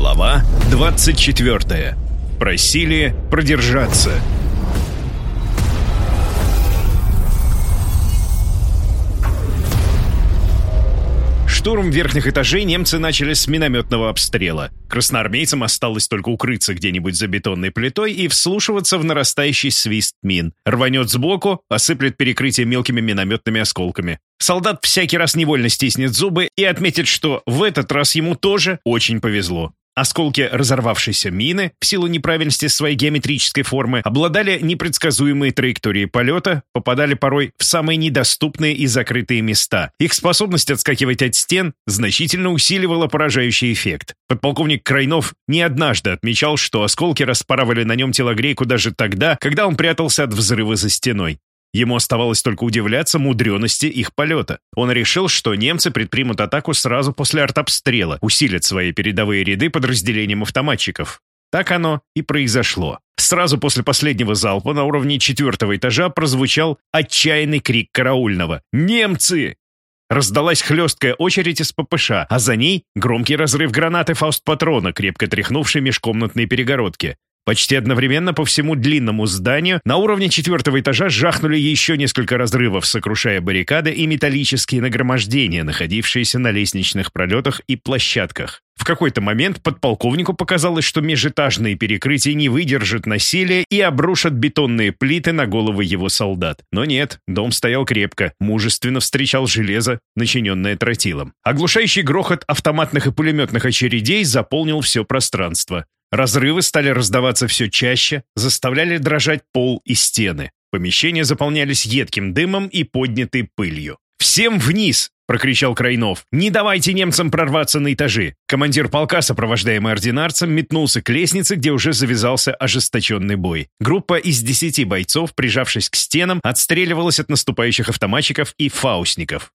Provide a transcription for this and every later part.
Глава 24. Просили продержаться. Штурм верхних этажей немцы начали с минометного обстрела. Красноармейцам осталось только укрыться где-нибудь за бетонной плитой и вслушиваться в нарастающий свист мин. Рванет сбоку, осыплет перекрытие мелкими минометными осколками. Солдат всякий раз невольно стиснет зубы и отметит, что в этот раз ему тоже очень повезло. Осколки разорвавшейся мины, в силу неправильности своей геометрической формы, обладали непредсказуемой траекторией полета, попадали порой в самые недоступные и закрытые места. Их способность отскакивать от стен значительно усиливала поражающий эффект. Подполковник Крайнов не однажды отмечал, что осколки распарывали на нем телогрейку даже тогда, когда он прятался от взрыва за стеной. Ему оставалось только удивляться мудрености их полета. Он решил, что немцы предпримут атаку сразу после артобстрела, усилят свои передовые ряды подразделением автоматчиков. Так оно и произошло. Сразу после последнего залпа на уровне четвертого этажа прозвучал отчаянный крик караульного «Немцы!». Раздалась хлесткая очередь из ППШ, а за ней громкий разрыв гранаты фаустпатрона, крепко тряхнувшей межкомнатные перегородки. Почти одновременно по всему длинному зданию на уровне четвертого этажа жахнули еще несколько разрывов, сокрушая баррикады и металлические нагромождения, находившиеся на лестничных пролетах и площадках. В какой-то момент подполковнику показалось, что межэтажные перекрытия не выдержат насилия и обрушат бетонные плиты на головы его солдат. Но нет, дом стоял крепко, мужественно встречал железо, начиненное тротилом. Оглушающий грохот автоматных и пулеметных очередей заполнил все пространство. Разрывы стали раздаваться все чаще, заставляли дрожать пол и стены. Помещения заполнялись едким дымом и поднятой пылью. «Всем вниз!» — прокричал Крайнов. «Не давайте немцам прорваться на этажи!» Командир полка, сопровождаемый ординарцем, метнулся к лестнице, где уже завязался ожесточенный бой. Группа из десяти бойцов, прижавшись к стенам, отстреливалась от наступающих автоматчиков и фаустников.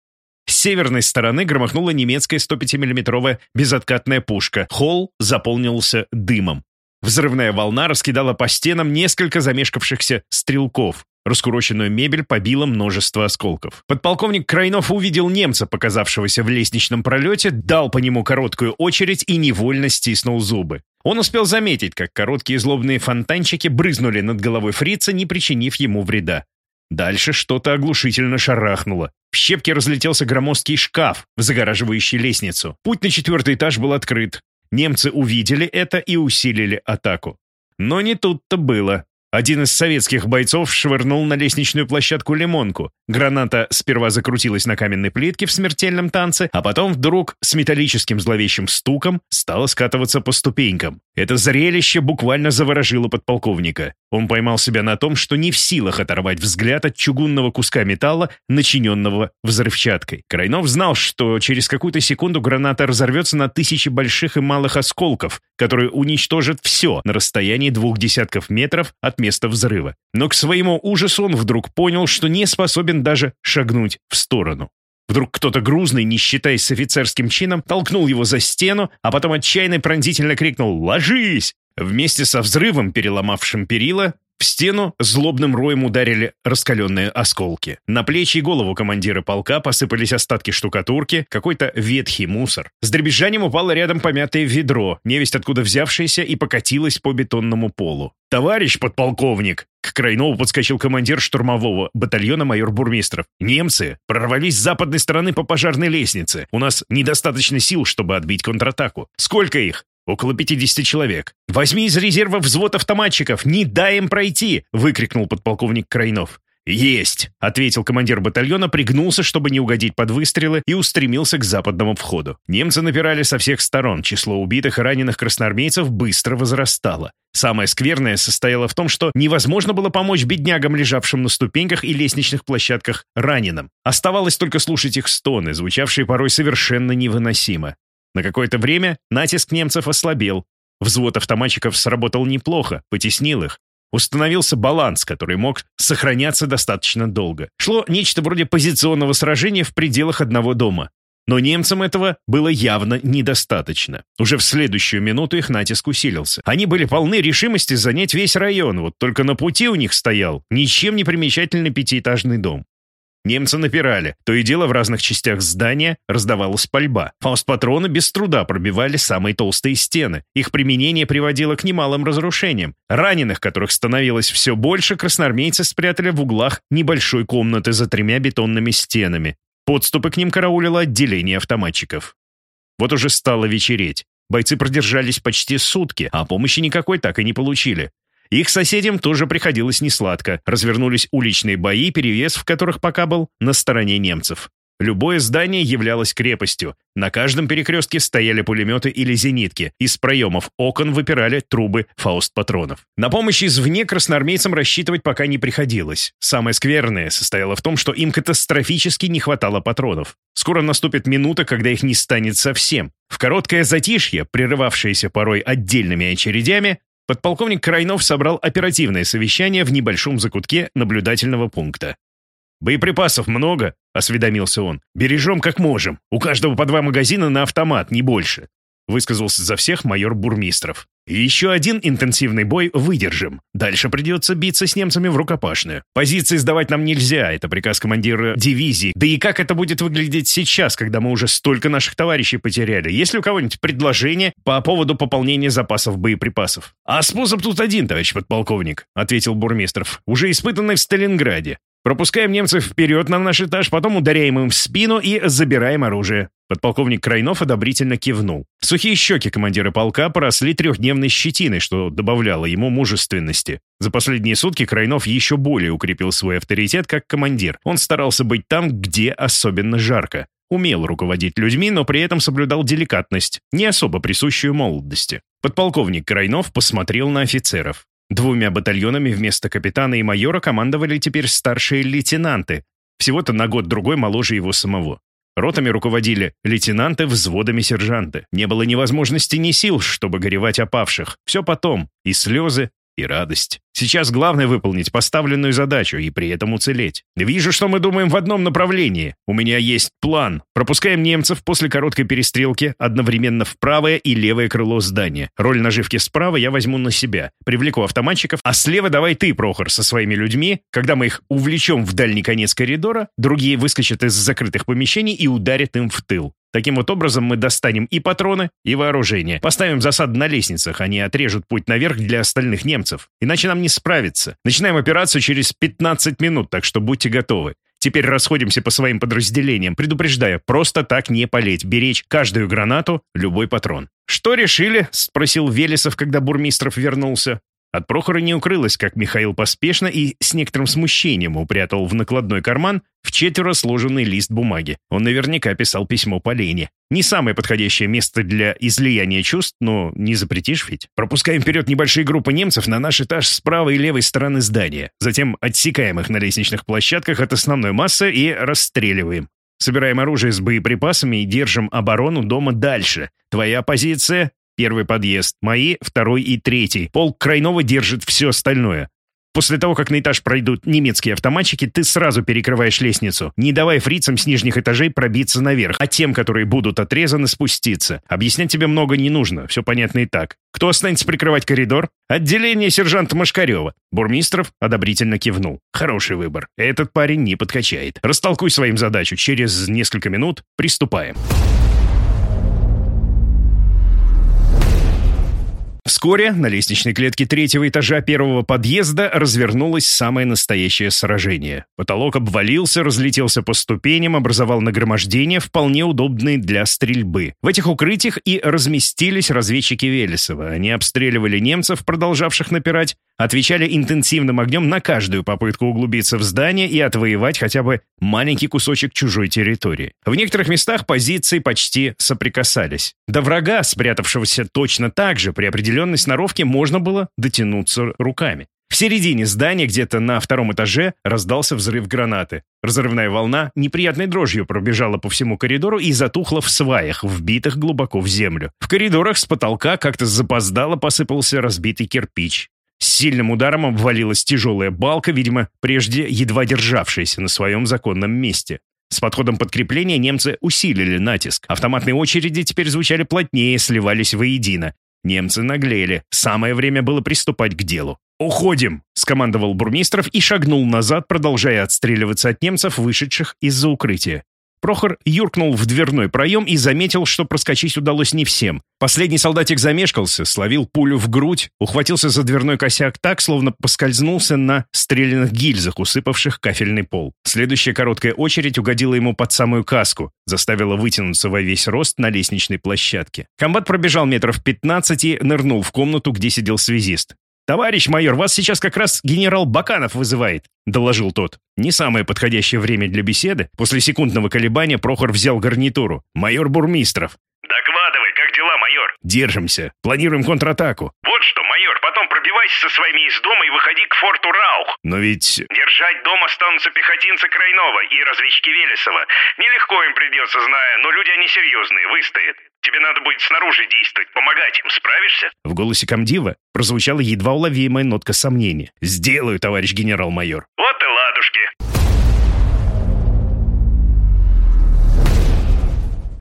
С северной стороны громыхнула немецкая 105 миллиметровая безоткатная пушка. Холл заполнился дымом. Взрывная волна раскидала по стенам несколько замешкавшихся стрелков. Раскуроченную мебель побило множество осколков. Подполковник Крайнов увидел немца, показавшегося в лестничном пролете, дал по нему короткую очередь и невольно стиснул зубы. Он успел заметить, как короткие злобные фонтанчики брызнули над головой фрица, не причинив ему вреда. Дальше что-то оглушительно шарахнуло. В щепки разлетелся громоздкий шкаф, загораживающий лестницу. Путь на четвертый этаж был открыт. Немцы увидели это и усилили атаку. Но не тут-то было. Один из советских бойцов швырнул на лестничную площадку лимонку. Граната сперва закрутилась на каменной плитке в смертельном танце, а потом вдруг с металлическим зловещим стуком стала скатываться по ступенькам. Это зрелище буквально заворожило подполковника. Он поймал себя на том, что не в силах оторвать взгляд от чугунного куска металла, начиненного взрывчаткой. Крайнов знал, что через какую-то секунду граната разорвется на тысячи больших и малых осколков, которые уничтожат все на расстоянии двух десятков метров от места взрыва. Но к своему ужасу он вдруг понял, что не способен даже шагнуть в сторону. Вдруг кто-то грузный, не считаясь с офицерским чином, толкнул его за стену, а потом отчаянно пронзительно крикнул «Ложись!». Вместе со взрывом, переломавшим перила, стену злобным роем ударили раскаленные осколки. На плечи и голову командира полка посыпались остатки штукатурки, какой-то ветхий мусор. С дребезжанием упало рядом помятое ведро, невесть откуда взявшееся, и покатилось по бетонному полу. «Товарищ подполковник!» К Крайнову подскочил командир штурмового батальона майор Бурмистров. «Немцы прорвались с западной стороны по пожарной лестнице. У нас недостаточно сил, чтобы отбить контратаку. Сколько их?» «Около 50 человек. Возьми из резерва взвод автоматчиков, не дай им пройти!» — выкрикнул подполковник Крайнов. «Есть!» — ответил командир батальона, пригнулся, чтобы не угодить под выстрелы, и устремился к западному входу. Немцы напирали со всех сторон, число убитых и раненых красноармейцев быстро возрастало. Самое скверное состояло в том, что невозможно было помочь беднягам, лежавшим на ступеньках и лестничных площадках, раненым. Оставалось только слушать их стоны, звучавшие порой совершенно невыносимо. На какое-то время натиск немцев ослабел. Взвод автоматчиков сработал неплохо, потеснил их. Установился баланс, который мог сохраняться достаточно долго. Шло нечто вроде позиционного сражения в пределах одного дома. Но немцам этого было явно недостаточно. Уже в следующую минуту их натиск усилился. Они были полны решимости занять весь район, вот только на пути у них стоял ничем не примечательный пятиэтажный дом. Немцы напирали. То и дело в разных частях здания раздавалась пальба. Фаустпатроны без труда пробивали самые толстые стены. Их применение приводило к немалым разрушениям. Раненых, которых становилось все больше, красноармейцы спрятали в углах небольшой комнаты за тремя бетонными стенами. Подступы к ним караулило отделение автоматчиков. Вот уже стало вечереть. Бойцы продержались почти сутки, а помощи никакой так и не получили. Их соседям тоже приходилось несладко. Развернулись уличные бои, перевес в которых пока был на стороне немцев. Любое здание являлось крепостью. На каждом перекрестке стояли пулеметы или зенитки. Из проемов окон выпирали трубы фауст-патронов. На помощь извне красноармейцам рассчитывать пока не приходилось. Самое скверное состояло в том, что им катастрофически не хватало патронов. Скоро наступит минута, когда их не станет совсем. В короткое затишье, прерывавшееся порой отдельными очередями, подполковник Крайнов собрал оперативное совещание в небольшом закутке наблюдательного пункта. «Боеприпасов много?» — осведомился он. «Бережем как можем. У каждого по два магазина на автомат, не больше», — высказался за всех майор Бурмистров. «И еще один интенсивный бой выдержим. Дальше придется биться с немцами в рукопашную. Позиции сдавать нам нельзя, это приказ командира дивизии. Да и как это будет выглядеть сейчас, когда мы уже столько наших товарищей потеряли? Есть ли у кого-нибудь предложение по поводу пополнения запасов боеприпасов?» «А способ тут один, товарищ подполковник», — ответил Бурмистров, уже испытанный в Сталинграде. Пропускаем немцев вперед на наш этаж, потом ударяем им в спину и забираем оружие». Подполковник Крайнов одобрительно кивнул. Сухие щеки командира полка поросли трехдневной щетиной, что добавляло ему мужественности. За последние сутки Крайнов еще более укрепил свой авторитет как командир. Он старался быть там, где особенно жарко. Умел руководить людьми, но при этом соблюдал деликатность, не особо присущую молодости. Подполковник Крайнов посмотрел на офицеров. Двумя батальонами вместо капитана и майора командовали теперь старшие лейтенанты, всего-то на год-другой моложе его самого. Ротами руководили лейтенанты, взводами сержанты. Не было ни возможности, ни сил, чтобы горевать о павших. Все потом. И слезы, и радость. Сейчас главное выполнить поставленную задачу и при этом уцелеть. Вижу, что мы думаем в одном направлении. У меня есть план. Пропускаем немцев после короткой перестрелки одновременно в правое и левое крыло здания. Роль наживки справа я возьму на себя. Привлеку автоматчиков, а слева давай ты, Прохор, со своими людьми. Когда мы их увлечем в дальний конец коридора, другие выскочат из закрытых помещений и ударят им в тыл. Таким вот образом мы достанем и патроны, и вооружение. Поставим засады на лестницах, они отрежут путь наверх для остальных немцев. Иначе нам не справиться. Начинаем операцию через 15 минут, так что будьте готовы. Теперь расходимся по своим подразделениям, предупреждая, просто так не полеть, беречь каждую гранату, любой патрон. «Что решили?» — спросил Велесов, когда Бурмистров вернулся. От Прохора не укрылось, как Михаил поспешно и с некоторым смущением упрятал в накладной карман в четверо сложенный лист бумаги. Он наверняка писал письмо по Лене. Не самое подходящее место для излияния чувств, но не запретишь ведь. Пропускаем вперед небольшие группы немцев на наш этаж с правой и левой стороны здания. Затем отсекаем их на лестничных площадках от основной массы и расстреливаем. Собираем оружие с боеприпасами и держим оборону дома дальше. Твоя позиция Первый подъезд, мои, второй и третий. Полк Крайнова держит все остальное. После того, как на этаж пройдут немецкие автоматчики, ты сразу перекрываешь лестницу, не давая фрицам с нижних этажей пробиться наверх, а тем, которые будут отрезаны, спуститься. Объяснять тебе много не нужно, все понятно и так. Кто останется прикрывать коридор? Отделение сержанта Машкарева. Бурмистров одобрительно кивнул. Хороший выбор. Этот парень не подкачает. Растолкуй своим задачу. Через несколько минут приступаем. Вскоре на лестничной клетке третьего этажа первого подъезда развернулось самое настоящее сражение. Потолок обвалился, разлетелся по ступеням, образовал нагромождение, вполне удобные для стрельбы. В этих укрытиях и разместились разведчики Велесова. Они обстреливали немцев, продолжавших напирать, отвечали интенсивным огнем на каждую попытку углубиться в здание и отвоевать хотя бы маленький кусочек чужой территории. В некоторых местах позиции почти соприкасались. До врага, спрятавшегося точно так же при определенной сноровке, можно было дотянуться руками. В середине здания, где-то на втором этаже, раздался взрыв гранаты. Разрывная волна неприятной дрожью пробежала по всему коридору и затухла в сваях, вбитых глубоко в землю. В коридорах с потолка как-то запоздало посыпался разбитый кирпич. Сильным ударом обвалилась тяжелая балка, видимо, прежде едва державшаяся на своем законном месте. С подходом подкрепления немцы усилили натиск. Автоматные очереди теперь звучали плотнее, сливались воедино. Немцы наглели. Самое время было приступать к делу. «Уходим!» — скомандовал Бурмистров и шагнул назад, продолжая отстреливаться от немцев, вышедших из-за укрытия. Прохор юркнул в дверной проем и заметил, что проскочить удалось не всем. Последний солдатик замешкался, словил пулю в грудь, ухватился за дверной косяк так, словно поскользнулся на стрелянных гильзах, усыпавших кафельный пол. Следующая короткая очередь угодила ему под самую каску, заставила вытянуться во весь рост на лестничной площадке. Комбат пробежал метров 15 и нырнул в комнату, где сидел связист. «Товарищ майор, вас сейчас как раз генерал Баканов вызывает», — доложил тот. Не самое подходящее время для беседы. После секундного колебания Прохор взял гарнитуру. «Майор Бурмистров». «Докладывай, как дела, майор?» «Держимся. Планируем контратаку». «Вот что, майор, потом пробивайся со своими из дома и выходи к форту Раух». «Но ведь...» «Держать дом останутся пехотинцы Крайнова и разведчики Велесова. Нелегко им придется, зная, но люди они серьезные, выстоят. Тебе надо будет снаружи действовать, помогать им. Справишься?» В голосе комдива прозвучала едва уловимая нотка сомнения. «Сделаю, товарищ генерал-майор». «Вот и ладушки».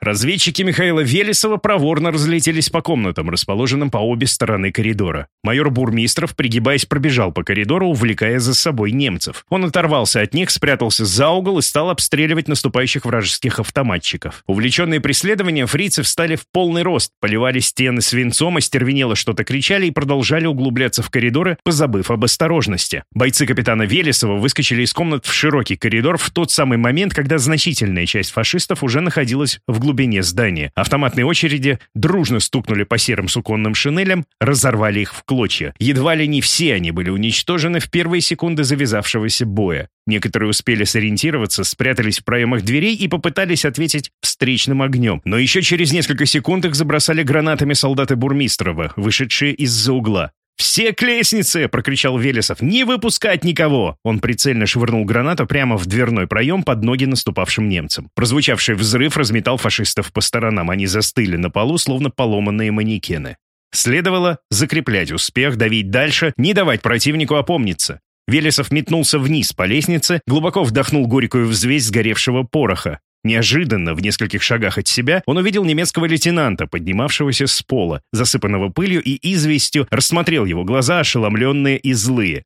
Разведчики Михаила Велесова проворно разлетелись по комнатам, расположенным по обе стороны коридора. Майор Бурмистров, пригибаясь, пробежал по коридору, увлекая за собой немцев. Он оторвался от них, спрятался за угол и стал обстреливать наступающих вражеских автоматчиков. Увлеченные преследованием, фрицы встали в полный рост, поливали стены свинцом, остервенело что-то кричали и продолжали углубляться в коридоры, позабыв об осторожности. Бойцы капитана Велесова выскочили из комнат в широкий коридор в тот самый момент, когда значительная часть фашистов уже находилась в глубине глубине здания. Автоматные очереди дружно стукнули по серым суконным шинелям, разорвали их в клочья. Едва ли не все они были уничтожены в первые секунды завязавшегося боя. Некоторые успели сориентироваться, спрятались в проемах дверей и попытались ответить встречным огнем. Но еще через несколько секунд их забросали гранатами солдаты Бурмистрова, вышедшие из-за угла. «Все к лестнице!» — прокричал Велесов. «Не выпускать никого!» Он прицельно швырнул гранату прямо в дверной проем под ноги наступавшим немцам. Прозвучавший взрыв разметал фашистов по сторонам. Они застыли на полу, словно поломанные манекены. Следовало закреплять успех, давить дальше, не давать противнику опомниться. Велесов метнулся вниз по лестнице, глубоко вдохнул горькую взвесь сгоревшего пороха. Неожиданно, в нескольких шагах от себя, он увидел немецкого лейтенанта, поднимавшегося с пола, засыпанного пылью и известью, рассмотрел его глаза, ошеломленные и злые.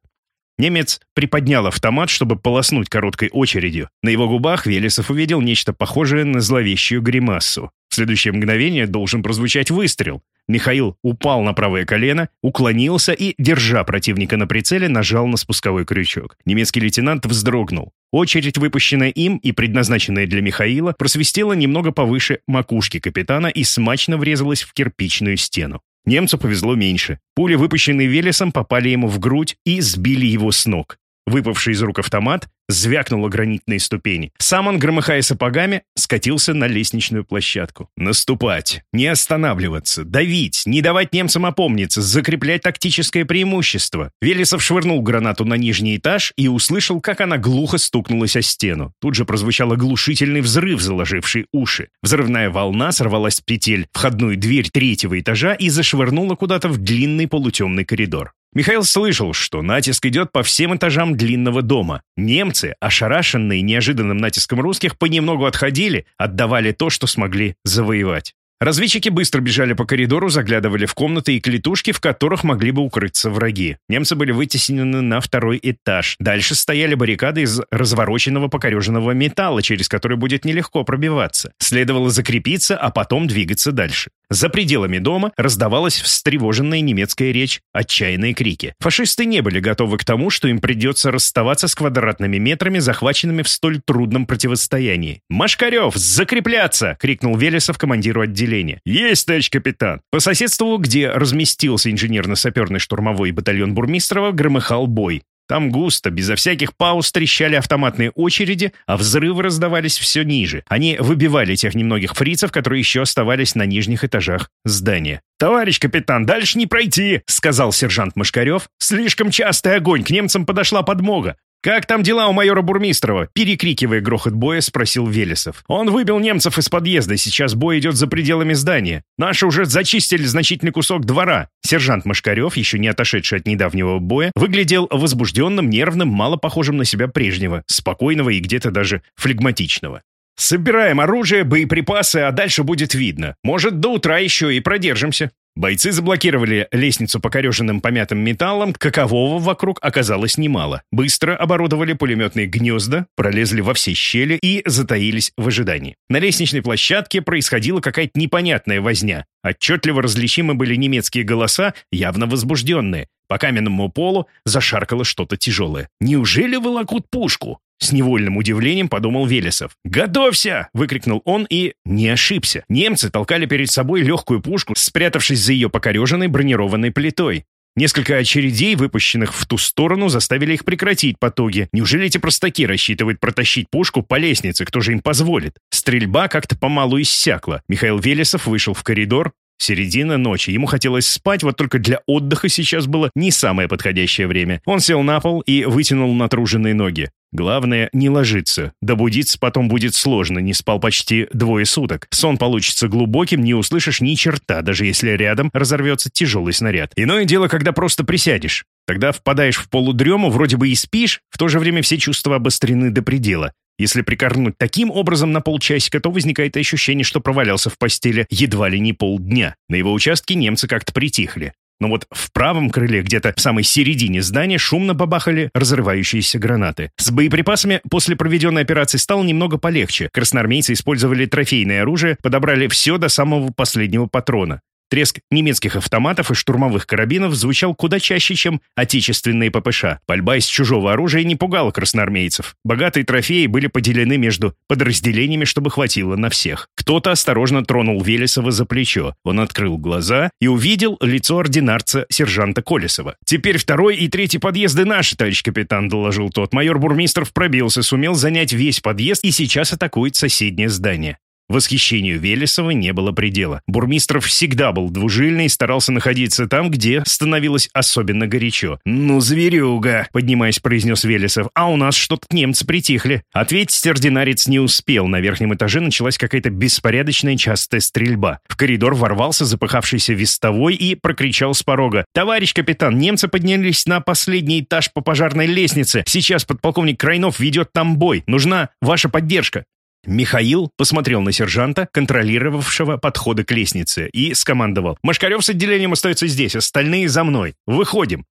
Немец приподнял автомат, чтобы полоснуть короткой очередью. На его губах Велесов увидел нечто похожее на зловещую гримасу. Следующее мгновение должен прозвучать выстрел. Михаил упал на правое колено, уклонился и, держа противника на прицеле, нажал на спусковой крючок. Немецкий лейтенант вздрогнул. Очередь, выпущенная им и предназначенная для Михаила, просвистела немного повыше макушки капитана и смачно врезалась в кирпичную стену. Немцу повезло меньше. Пули, выпущенные Велесом, попали ему в грудь и сбили его с ног. Выпавший из рук автомат звякнуло гранитные ступени. Сам он, громыхая сапогами, скатился на лестничную площадку. Наступать, не останавливаться, давить, не давать немцам опомниться, закреплять тактическое преимущество. Велесов швырнул гранату на нижний этаж и услышал, как она глухо стукнулась о стену. Тут же прозвучал оглушительный взрыв, заложивший уши. Взрывная волна сорвалась с петель входную дверь третьего этажа и зашвырнула куда-то в длинный полутемный коридор. Михаил слышал, что натиск идет по всем этажам длинного дома. Немцы, ошарашенные неожиданным натиском русских, понемногу отходили, отдавали то, что смогли завоевать. Разведчики быстро бежали по коридору, заглядывали в комнаты и клетушки, в которых могли бы укрыться враги. Немцы были вытеснены на второй этаж. Дальше стояли баррикады из развороченного покореженного металла, через который будет нелегко пробиваться. Следовало закрепиться, а потом двигаться дальше. За пределами дома раздавалась встревоженная немецкая речь, отчаянные крики. Фашисты не были готовы к тому, что им придется расставаться с квадратными метрами, захваченными в столь трудном противостоянии. «Машкарев, закрепляться!» — крикнул Велесов командиру отделения. «Есть, товарищ капитан!» По соседству, где разместился инженерно-саперный штурмовой батальон Бурмистрова, громыхал бой. Там густо, безо всяких пауз трещали автоматные очереди, а взрывы раздавались все ниже. Они выбивали тех немногих фрицев, которые еще оставались на нижних этажах здания. «Товарищ капитан, дальше не пройти!» — сказал сержант Машкарев. «Слишком частый огонь, к немцам подошла подмога. «Как там дела у майора Бурмистрова?» Перекрикивая грохот боя, спросил Велесов. «Он выбил немцев из подъезда, сейчас бой идет за пределами здания. Наши уже зачистили значительный кусок двора». Сержант Машкарев, еще не отошедший от недавнего боя, выглядел возбужденным, нервным, мало похожим на себя прежнего, спокойного и где-то даже флегматичного. Собираем оружие, боеприпасы, а дальше будет видно. Может, до утра еще и продержимся». Бойцы заблокировали лестницу покореженным помятым металлом, какового вокруг оказалось немало. Быстро оборудовали пулеметные гнезда, пролезли во все щели и затаились в ожидании. На лестничной площадке происходила какая-то непонятная возня. Отчетливо различимы были немецкие голоса, явно возбужденные. По каменному полу зашаркало что-то тяжелое. «Неужели волокут пушку?» С невольным удивлением подумал Велесов. «Готовься!» — выкрикнул он и не ошибся. Немцы толкали перед собой легкую пушку, спрятавшись за ее покореженной бронированной плитой. Несколько очередей, выпущенных в ту сторону, заставили их прекратить потуги. Неужели эти простаки рассчитывают протащить пушку по лестнице? Кто же им позволит? Стрельба как-то помалу иссякла. Михаил Велесов вышел в коридор, Середина ночи. Ему хотелось спать, вот только для отдыха сейчас было не самое подходящее время. Он сел на пол и вытянул натруженные ноги. Главное, не ложиться. Добудиться потом будет сложно, не спал почти двое суток. Сон получится глубоким, не услышишь ни черта, даже если рядом разорвется тяжелый снаряд. Иное дело, когда просто присядешь. Тогда впадаешь в полудрему, вроде бы и спишь, в то же время все чувства обострены до предела. Если прикорнуть таким образом на полчасика, то возникает ощущение, что провалялся в постели едва ли не полдня. На его участке немцы как-то притихли. Но вот в правом крыле, где-то в самой середине здания, шумно бабахали разрывающиеся гранаты. С боеприпасами после проведенной операции стало немного полегче. Красноармейцы использовали трофейное оружие, подобрали все до самого последнего патрона. Треск немецких автоматов и штурмовых карабинов звучал куда чаще, чем отечественные ППШ. Пальба из чужого оружия не пугала красноармейцев. Богатые трофеи были поделены между подразделениями, чтобы хватило на всех. Кто-то осторожно тронул Велесова за плечо. Он открыл глаза и увидел лицо ординарца сержанта Колесова. «Теперь второй и третий подъезды наши, товарищ капитан», — доложил тот. Майор Бурмистров пробился, сумел занять весь подъезд и сейчас атакует соседнее здание. Восхищению Велесова не было предела. Бурмистров всегда был двужильный и старался находиться там, где становилось особенно горячо. «Ну, зверюга!» — поднимаясь, произнес Велесов. «А у нас что-то немцы притихли». Ответить ординарец не успел. На верхнем этаже началась какая-то беспорядочная частая стрельба. В коридор ворвался запыхавшийся вестовой и прокричал с порога. «Товарищ капитан, немцы поднялись на последний этаж по пожарной лестнице. Сейчас подполковник Крайнов ведет там бой. Нужна ваша поддержка». Михаил посмотрел на сержанта, контролировавшего подходы к лестнице, и скомандовал. «Машкарев с отделением остается здесь, остальные за мной. Выходим!»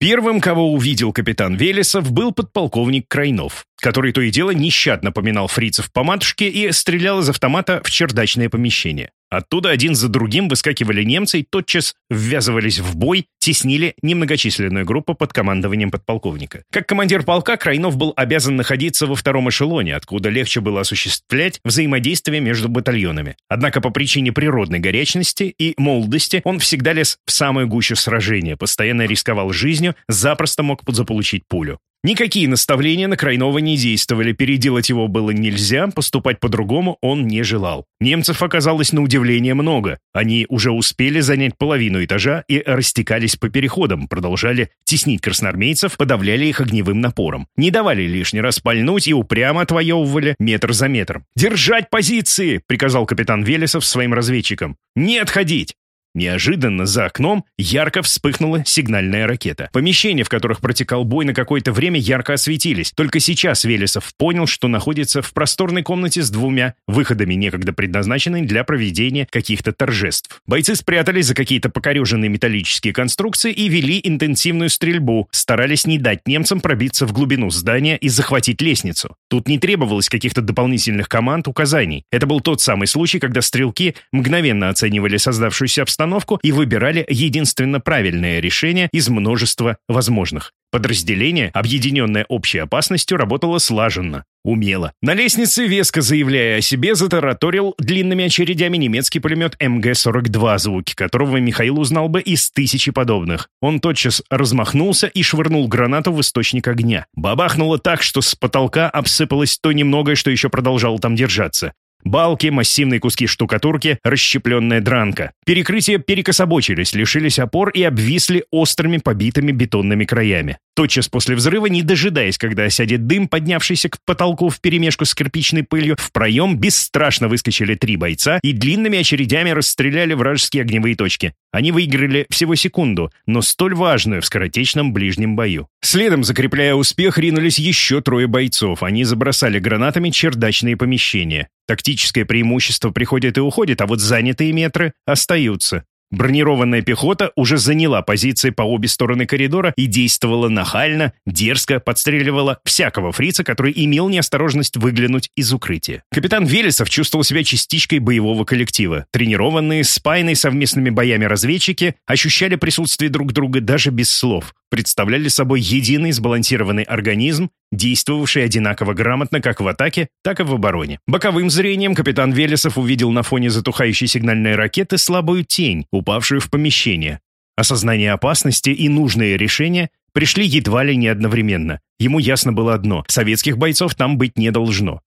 Первым, кого увидел капитан Велесов, был подполковник Крайнов, который то и дело нещадно поминал фрицев по матушке и стрелял из автомата в чердачное помещение. Оттуда один за другим выскакивали немцы и тотчас ввязывались в бой, теснили немногочисленную группу под командованием подполковника. Как командир полка, Крайнов был обязан находиться во втором эшелоне, откуда легче было осуществлять взаимодействие между батальонами. Однако по причине природной горячности и молодости он всегда лез в самую гущу сражения, постоянно рисковал жизнью, запросто мог заполучить пулю. Никакие наставления на Крайнова не действовали, переделать его было нельзя, поступать по-другому он не желал. Немцев оказалось на удивление много. Они уже успели занять половину этажа и растекались по переходам, продолжали теснить красноармейцев, подавляли их огневым напором. Не давали лишний раз пальнуть и упрямо отвоевывали метр за метром. «Держать позиции!» — приказал капитан Велесов своим разведчикам. «Не отходить!» Неожиданно за окном ярко вспыхнула сигнальная ракета. Помещения, в которых протекал бой, на какое-то время ярко осветились. Только сейчас Велесов понял, что находится в просторной комнате с двумя выходами, некогда предназначенной для проведения каких-то торжеств. Бойцы спрятались за какие-то покореженные металлические конструкции и вели интенсивную стрельбу, старались не дать немцам пробиться в глубину здания и захватить лестницу. Тут не требовалось каких-то дополнительных команд, указаний. Это был тот самый случай, когда стрелки мгновенно оценивали создавшуюся обстановку обстановку и выбирали единственно правильное решение из множества возможных. Подразделение, объединенное общей опасностью, работало слаженно, умело. На лестнице, веско заявляя о себе, затараторил длинными очередями немецкий пулемет МГ-42, звуки которого Михаил узнал бы из тысячи подобных. Он тотчас размахнулся и швырнул гранату в источник огня. Бабахнуло так, что с потолка обсыпалось то немногое, что еще продолжало там держаться. Балки, массивные куски штукатурки, расщепленная дранка. Перекрытия перекособочились, лишились опор и обвисли острыми побитыми бетонными краями. Тотчас после взрыва, не дожидаясь, когда осядет дым, поднявшийся к потолку вперемешку с кирпичной пылью, в проем бесстрашно выскочили три бойца и длинными очередями расстреляли вражеские огневые точки. Они выиграли всего секунду, но столь важную в скоротечном ближнем бою. Следом, закрепляя успех, ринулись еще трое бойцов. Они забросали гранатами чердачные помещения. Тактическое преимущество приходит и уходит, а вот занятые метры остаются. Бронированная пехота уже заняла позиции по обе стороны коридора и действовала нахально, дерзко, подстреливала всякого фрица, который имел неосторожность выглянуть из укрытия. Капитан Велесов чувствовал себя частичкой боевого коллектива. Тренированные, спаянные совместными боями разведчики ощущали присутствие друг друга даже без слов представляли собой единый сбалансированный организм, действовавший одинаково грамотно как в атаке, так и в обороне. Боковым зрением капитан Велесов увидел на фоне затухающей сигнальной ракеты слабую тень, упавшую в помещение. Осознание опасности и нужные решения пришли едва ли не одновременно. Ему ясно было одно – советских бойцов там быть не должно.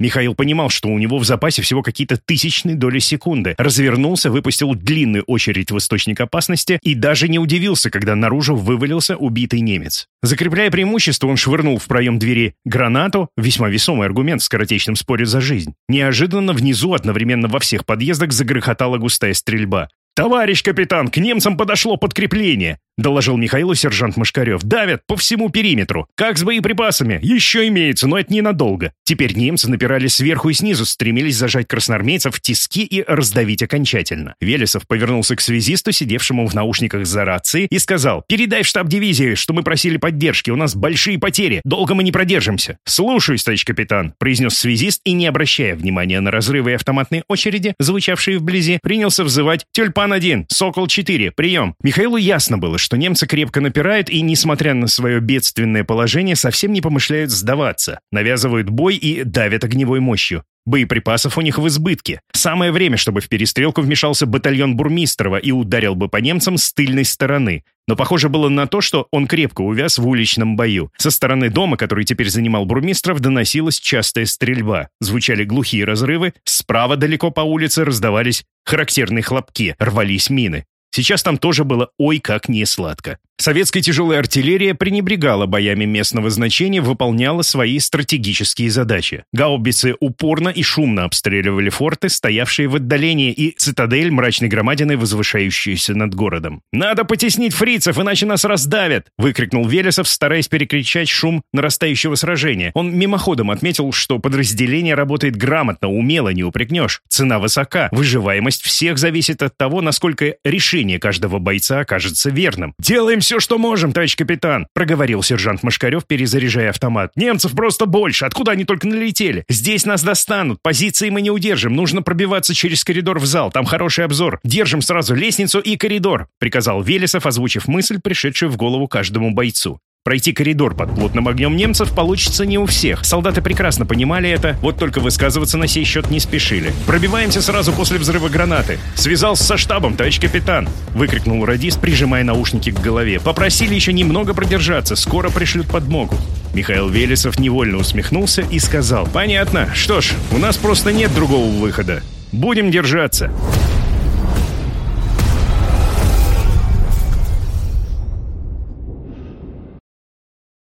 Михаил понимал, что у него в запасе всего какие-то тысячные доли секунды. Развернулся, выпустил длинную очередь в источник опасности и даже не удивился, когда наружу вывалился убитый немец. Закрепляя преимущество, он швырнул в проем двери гранату, весьма весомый аргумент в скоротечном споре за жизнь. Неожиданно внизу одновременно во всех подъездах загрохотала густая стрельба. «Товарищ капитан, к немцам подошло подкрепление!» — доложил Михаилу сержант Машкарев. «Давят по всему периметру. Как с боеприпасами? Еще имеется, но это ненадолго». Теперь немцы напирали сверху и снизу, стремились зажать красноармейцев в тиски и раздавить окончательно. Велесов повернулся к связисту, сидевшему в наушниках за рацией, и сказал, «Передай в штаб дивизии, что мы просили поддержки, у нас большие потери, долго мы не продержимся». «Слушаюсь, товарищ капитан», — произнес связист и, не обращая внимания на разрывы и автоматные очереди, звучавшие вблизи, принялся взывать «Тюльпан-1, Сокол-4, прием». Михаилу ясно было, что немцы крепко напирают и, несмотря на свое бедственное положение, совсем не помышляют сдаваться, навязывают бой и давят огневой мощью. Боеприпасов у них в избытке. Самое время, чтобы в перестрелку вмешался батальон Бурмистрова и ударил бы по немцам с тыльной стороны. Но похоже было на то, что он крепко увяз в уличном бою. Со стороны дома, который теперь занимал Бурмистров, доносилась частая стрельба. Звучали глухие разрывы, справа далеко по улице раздавались характерные хлопки, рвались мины. Сейчас там тоже было ой как не сладко. Советская тяжелая артиллерия пренебрегала боями местного значения, выполняла свои стратегические задачи. Гаубицы упорно и шумно обстреливали форты, стоявшие в отдалении, и цитадель мрачной громадины, возвышающуюся над городом. «Надо потеснить фрицев, иначе нас раздавят!» — выкрикнул Велесов, стараясь перекричать шум нарастающего сражения. Он мимоходом отметил, что подразделение работает грамотно, умело, не упрекнешь. Цена высока, выживаемость всех зависит от того, насколько решение каждого бойца окажется верным. «Делаем все, что можем, товарищ капитан», — проговорил сержант Машкарев, перезаряжая автомат. «Немцев просто больше. Откуда они только налетели? Здесь нас достанут. Позиции мы не удержим. Нужно пробиваться через коридор в зал. Там хороший обзор. Держим сразу лестницу и коридор», — приказал Велесов, озвучив мысль, пришедшую в голову каждому бойцу. Пройти коридор под плотным огнем немцев получится не у всех. Солдаты прекрасно понимали это, вот только высказываться на сей счет не спешили. «Пробиваемся сразу после взрыва гранаты. Связался со штабом, товарищ капитан!» выкрикнул радист, прижимая наушники к голове. «Попросили еще немного продержаться, скоро пришлют подмогу». Михаил Велесов невольно усмехнулся и сказал, «Понятно. Что ж, у нас просто нет другого выхода. Будем держаться».